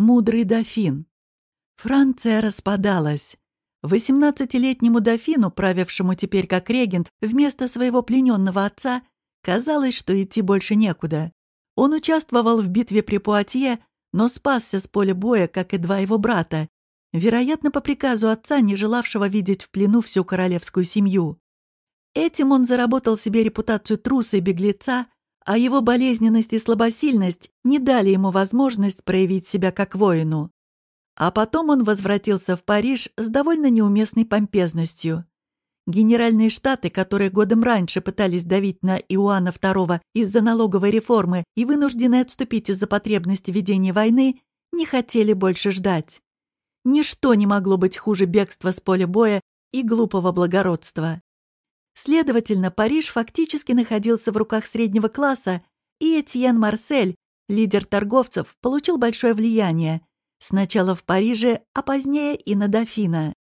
Мудрый дофин. Франция распадалась. Восемнадцатилетнему дофину, правившему теперь как регент, вместо своего плененного отца, казалось, что идти больше некуда. Он участвовал в битве при Пуатье, но спасся с поля боя, как и два его брата, вероятно, по приказу отца, не желавшего видеть в плену всю королевскую семью. Этим он заработал себе репутацию труса и беглеца, а его болезненность и слабосильность не дали ему возможность проявить себя как воину. А потом он возвратился в Париж с довольно неуместной помпезностью. Генеральные штаты, которые годом раньше пытались давить на Иоанна II из-за налоговой реформы и вынуждены отступить из-за потребности ведения войны, не хотели больше ждать. Ничто не могло быть хуже бегства с поля боя и глупого благородства. Следовательно, Париж фактически находился в руках среднего класса, и Этьен Марсель, лидер торговцев, получил большое влияние, сначала в Париже, а позднее и на Дофина.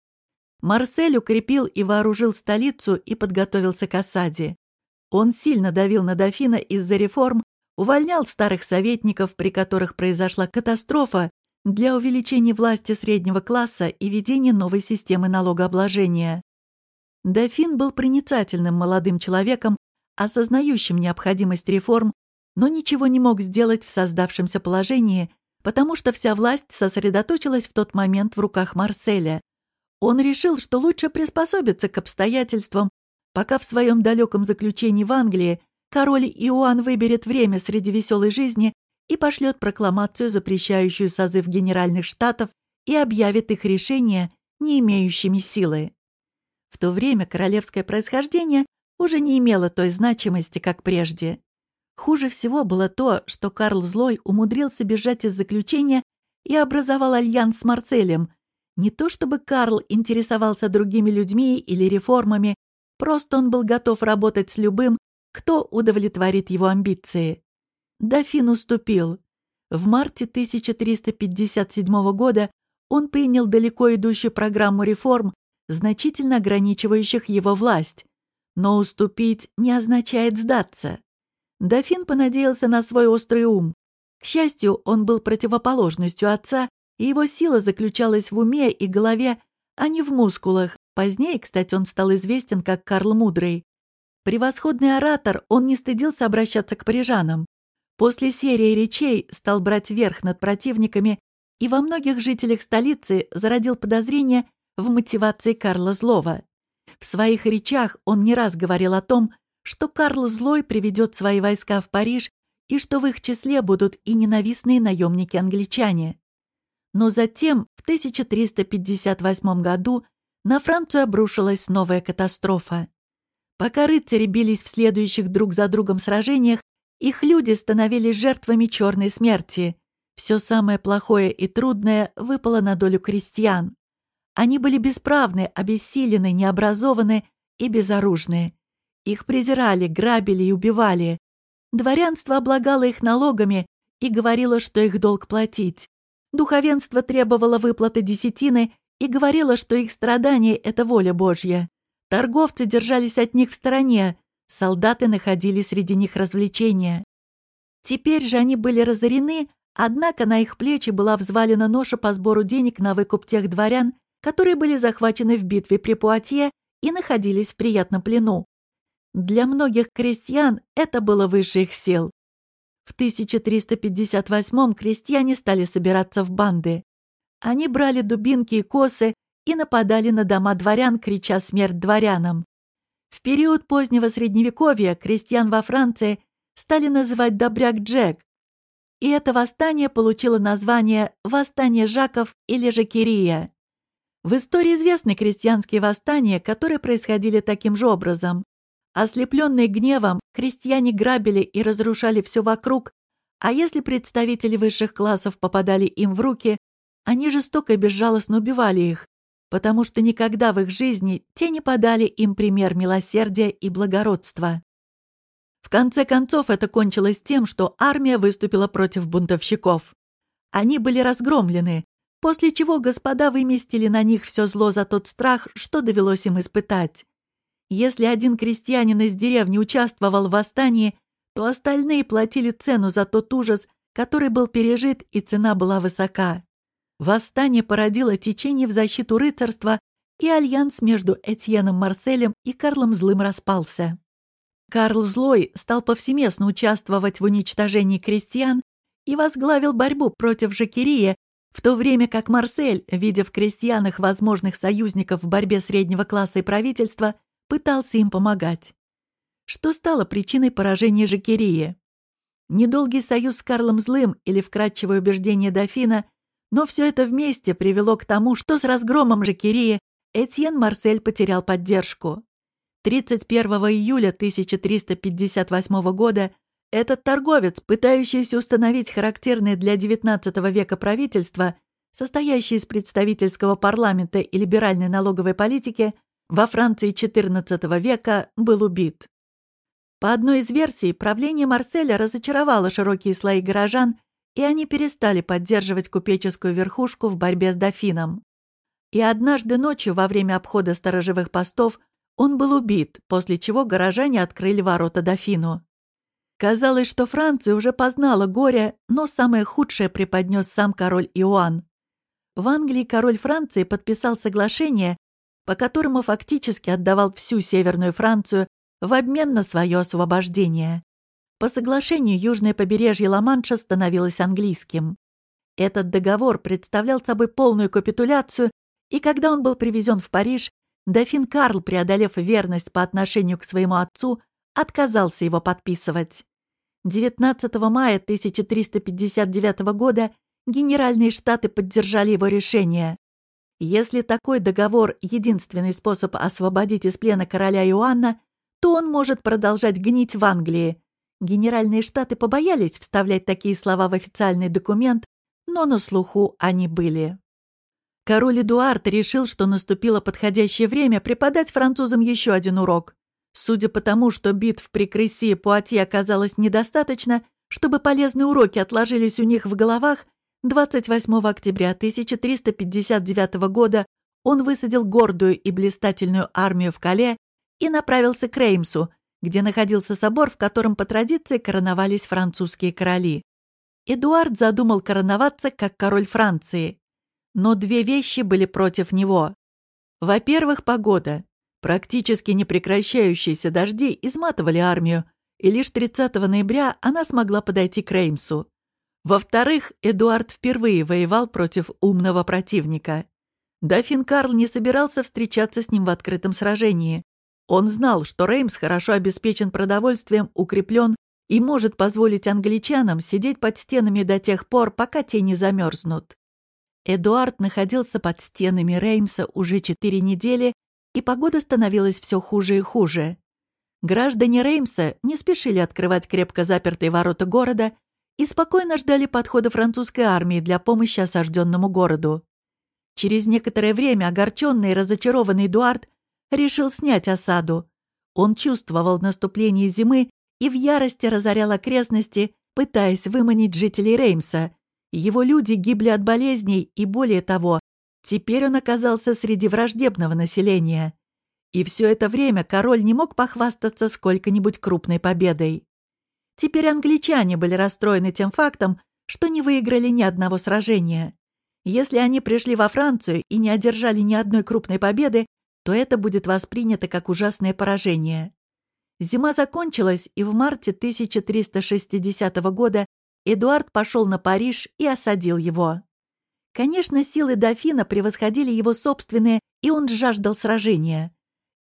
Марсель укрепил и вооружил столицу и подготовился к осаде. Он сильно давил на дофина из-за реформ, увольнял старых советников, при которых произошла катастрофа, для увеличения власти среднего класса и ведения новой системы налогообложения. Дофин был проницательным молодым человеком, осознающим необходимость реформ, но ничего не мог сделать в создавшемся положении, потому что вся власть сосредоточилась в тот момент в руках Марселя. Он решил, что лучше приспособиться к обстоятельствам, пока в своем далеком заключении в Англии король Иоанн выберет время среди веселой жизни и пошлет прокламацию, запрещающую созыв Генеральных Штатов, и объявит их решения не имеющими силы. В то время королевское происхождение уже не имело той значимости, как прежде. Хуже всего было то, что Карл Злой умудрился бежать из заключения и образовал альянс с Марселем, не то чтобы Карл интересовался другими людьми или реформами, просто он был готов работать с любым, кто удовлетворит его амбиции. Дофин уступил. В марте 1357 года он принял далеко идущую программу реформ, значительно ограничивающих его власть. Но уступить не означает сдаться. Дофин понадеялся на свой острый ум. К счастью, он был противоположностью отца и его сила заключалась в уме и голове, а не в мускулах. Позднее, кстати, он стал известен как Карл Мудрый. Превосходный оратор, он не стыдился обращаться к парижанам. После серии речей стал брать верх над противниками и во многих жителях столицы зародил подозрение в мотивации Карла Злого. В своих речах он не раз говорил о том, что Карл Злой приведет свои войска в Париж и что в их числе будут и ненавистные наемники-англичане. Но затем, в 1358 году, на Францию обрушилась новая катастрофа. Пока рыцари бились в следующих друг за другом сражениях, их люди становились жертвами черной смерти. Все самое плохое и трудное выпало на долю крестьян. Они были бесправны, обессилены, необразованы и безоружны. Их презирали, грабили и убивали. Дворянство облагало их налогами и говорило, что их долг платить. Духовенство требовало выплаты десятины и говорило, что их страдание — это воля Божья. Торговцы держались от них в стороне, солдаты находили среди них развлечения. Теперь же они были разорены, однако на их плечи была взвалена ноша по сбору денег на выкуп тех дворян, которые были захвачены в битве при Пуатье и находились в приятном плену. Для многих крестьян это было выше их сил. В 1358-м крестьяне стали собираться в банды. Они брали дубинки и косы и нападали на дома дворян, крича «Смерть дворянам!». В период позднего Средневековья крестьян во Франции стали называть «добряк Джек», и это восстание получило название «Восстание Жаков» или «Жакерия». В истории известны крестьянские восстания, которые происходили таким же образом. Ослепленные гневом, крестьяне грабили и разрушали все вокруг, а если представители высших классов попадали им в руки, они жестоко и безжалостно убивали их, потому что никогда в их жизни те не подали им пример милосердия и благородства. В конце концов это кончилось тем, что армия выступила против бунтовщиков. Они были разгромлены, после чего господа выместили на них все зло за тот страх, что довелось им испытать. Если один крестьянин из деревни участвовал в восстании, то остальные платили цену за тот ужас, который был пережит, и цена была высока. Восстание породило течение в защиту рыцарства, и альянс между Этьеном Марселем и Карлом Злым распался. Карл Злой стал повсеместно участвовать в уничтожении крестьян и возглавил борьбу против Жакерия, в то время как Марсель, видя в крестьянах возможных союзников в борьбе среднего класса и правительства, пытался им помогать. Что стало причиной поражения Жакерия? Недолгий союз с Карлом Злым или вкрадчивое убеждение дофина, но все это вместе привело к тому, что с разгромом Жакерия Этьен Марсель потерял поддержку. 31 июля 1358 года этот торговец, пытающийся установить характерное для XIX века правительство, состоящее из представительского парламента и либеральной налоговой политики, во Франции XIV века был убит. По одной из версий, правление Марселя разочаровало широкие слои горожан, и они перестали поддерживать купеческую верхушку в борьбе с дофином. И однажды ночью во время обхода сторожевых постов он был убит, после чего горожане открыли ворота дофину. Казалось, что Франция уже познала горе, но самое худшее преподнес сам король Иоанн. В Англии король Франции подписал соглашение, по которому фактически отдавал всю Северную Францию в обмен на свое освобождение. По соглашению южное побережье Ла-Манша становилось английским. Этот договор представлял собой полную капитуляцию, и когда он был привезен в Париж, дофин Карл, преодолев верность по отношению к своему отцу, отказался его подписывать. 19 мая 1359 года Генеральные Штаты поддержали его решение. Если такой договор — единственный способ освободить из плена короля Иоанна, то он может продолжать гнить в Англии. Генеральные Штаты побоялись вставлять такие слова в официальный документ, но на слуху они были. Король Эдуард решил, что наступило подходящее время преподать французам еще один урок. Судя по тому, что битв при Кресси и Пуатье оказалось недостаточно, чтобы полезные уроки отложились у них в головах, 28 октября 1359 года он высадил гордую и блистательную армию в Кале и направился к Реймсу, где находился собор, в котором по традиции короновались французские короли. Эдуард задумал короноваться как король Франции. Но две вещи были против него. Во-первых, погода. Практически непрекращающиеся дожди изматывали армию, и лишь 30 ноября она смогла подойти к Реймсу. Во-вторых, Эдуард впервые воевал против умного противника. Дофин Карл не собирался встречаться с ним в открытом сражении. Он знал, что Реймс хорошо обеспечен продовольствием, укреплен и может позволить англичанам сидеть под стенами до тех пор, пока те не замерзнут. Эдуард находился под стенами Реймса уже четыре недели и погода становилась все хуже и хуже. Граждане Реймса не спешили открывать крепко запертые ворота города и спокойно ждали подхода французской армии для помощи осажденному городу. Через некоторое время огорченный и разочарованный Эдуард решил снять осаду. Он чувствовал наступление зимы и в ярости разорял окрестности, пытаясь выманить жителей Реймса. Его люди гибли от болезней и, более того, Теперь он оказался среди враждебного населения. И все это время король не мог похвастаться сколько-нибудь крупной победой. Теперь англичане были расстроены тем фактом, что не выиграли ни одного сражения. Если они пришли во Францию и не одержали ни одной крупной победы, то это будет воспринято как ужасное поражение. Зима закончилась, и в марте 1360 года Эдуард пошел на Париж и осадил его. Конечно, силы дофина превосходили его собственные, и он жаждал сражения.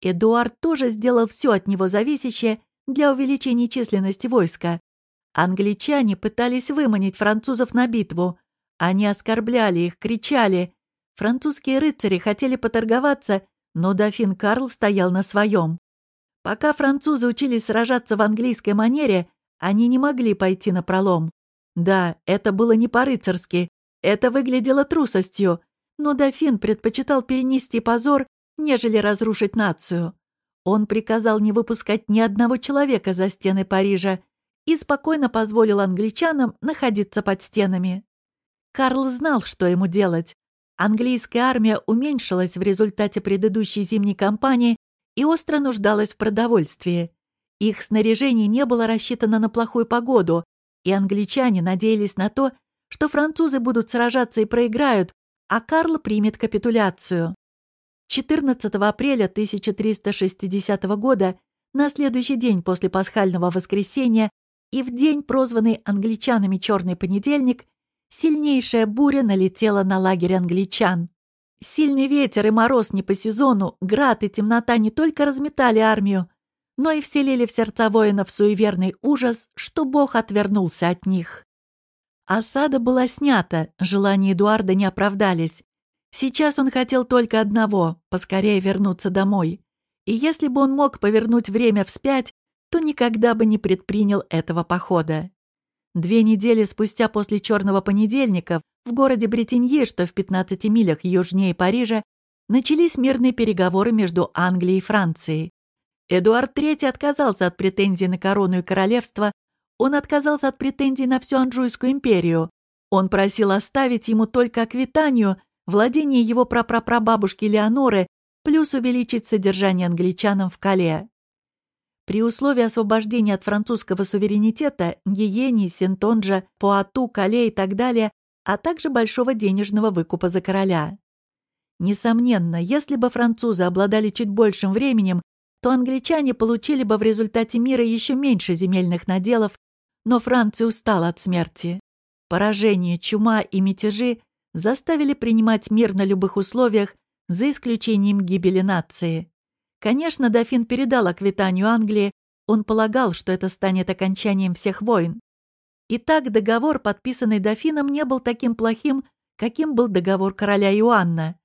Эдуард тоже сделал все от него зависящее для увеличения численности войска. Англичане пытались выманить французов на битву. Они оскорбляли их, кричали. Французские рыцари хотели поторговаться, но дофин Карл стоял на своем. Пока французы учились сражаться в английской манере, они не могли пойти на пролом. Да, это было не по-рыцарски, это выглядело трусостью, но дофин предпочитал перенести позор, нежели разрушить нацию. Он приказал не выпускать ни одного человека за стены Парижа и спокойно позволил англичанам находиться под стенами. Карл знал, что ему делать. Английская армия уменьшилась в результате предыдущей зимней кампании и остро нуждалась в продовольствии. Их снаряжение не было рассчитано на плохую погоду, и англичане надеялись на то, что французы будут сражаться и проиграют, а Карл примет капитуляцию. 14 апреля 1360 года, на следующий день после пасхального воскресения и в день, прозванный англичанами «Черный понедельник», сильнейшая буря налетела на лагерь англичан. Сильный ветер и мороз не по сезону, град и темнота не только разметали армию, но и вселили в сердца воинов суеверный ужас, что Бог отвернулся от них. Осада была снята, желания Эдуарда не оправдались. Сейчас он хотел только одного — поскорее вернуться домой. И если бы он мог повернуть время вспять, то никогда бы не предпринял этого похода. Две недели спустя после «Черного понедельника» в городе Бретенье, что в 15 милях южнее Парижа, начались мирные переговоры между Англией и Францией. Эдуард III отказался от претензий на корону и королевство, он отказался от претензий на всю Анжуйскую империю. Он просил оставить ему только Аквитанию, владение его прапрапрабабушки Леоноры, плюс увеличить содержание англичанам в Кале. При условии освобождения от французского суверенитета Гиени, Сентонджа, Пуату, Кале и так далее, а также большого денежного выкупа за короля. Несомненно, если бы французы обладали чуть большим временем, то англичане получили бы в результате мира еще меньше земельных наделов, но Франция устала от смерти. Поражение, чума и мятежи заставили принимать мир на любых условиях, за исключением гибели нации. Конечно, дофин передал Аквитанию Англии, он полагал, что это станет окончанием всех войн. Итак, договор, подписанный дофином, не был таким плохим, каким был договор короля Иоанна.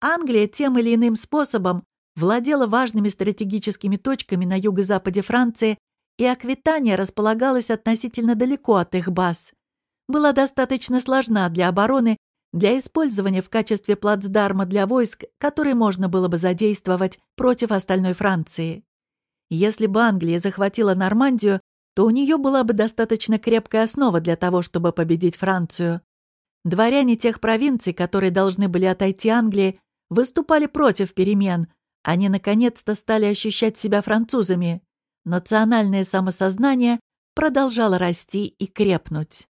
Англия тем или иным способом владела важными стратегическими точками на юго-западе Франции, и Аквитания располагалась относительно далеко от их баз. Была достаточно сложна для обороны, для использования в качестве плацдарма для войск, которые можно было бы задействовать против остальной Франции. Если бы Англия захватила Нормандию, то у нее была бы достаточно крепкая основа для того, чтобы победить Францию. Дворяне тех провинций, которые должны были отойти Англии, выступали против перемен, они наконец-то стали ощущать себя французами. Национальное самосознание продолжало расти и крепнуть.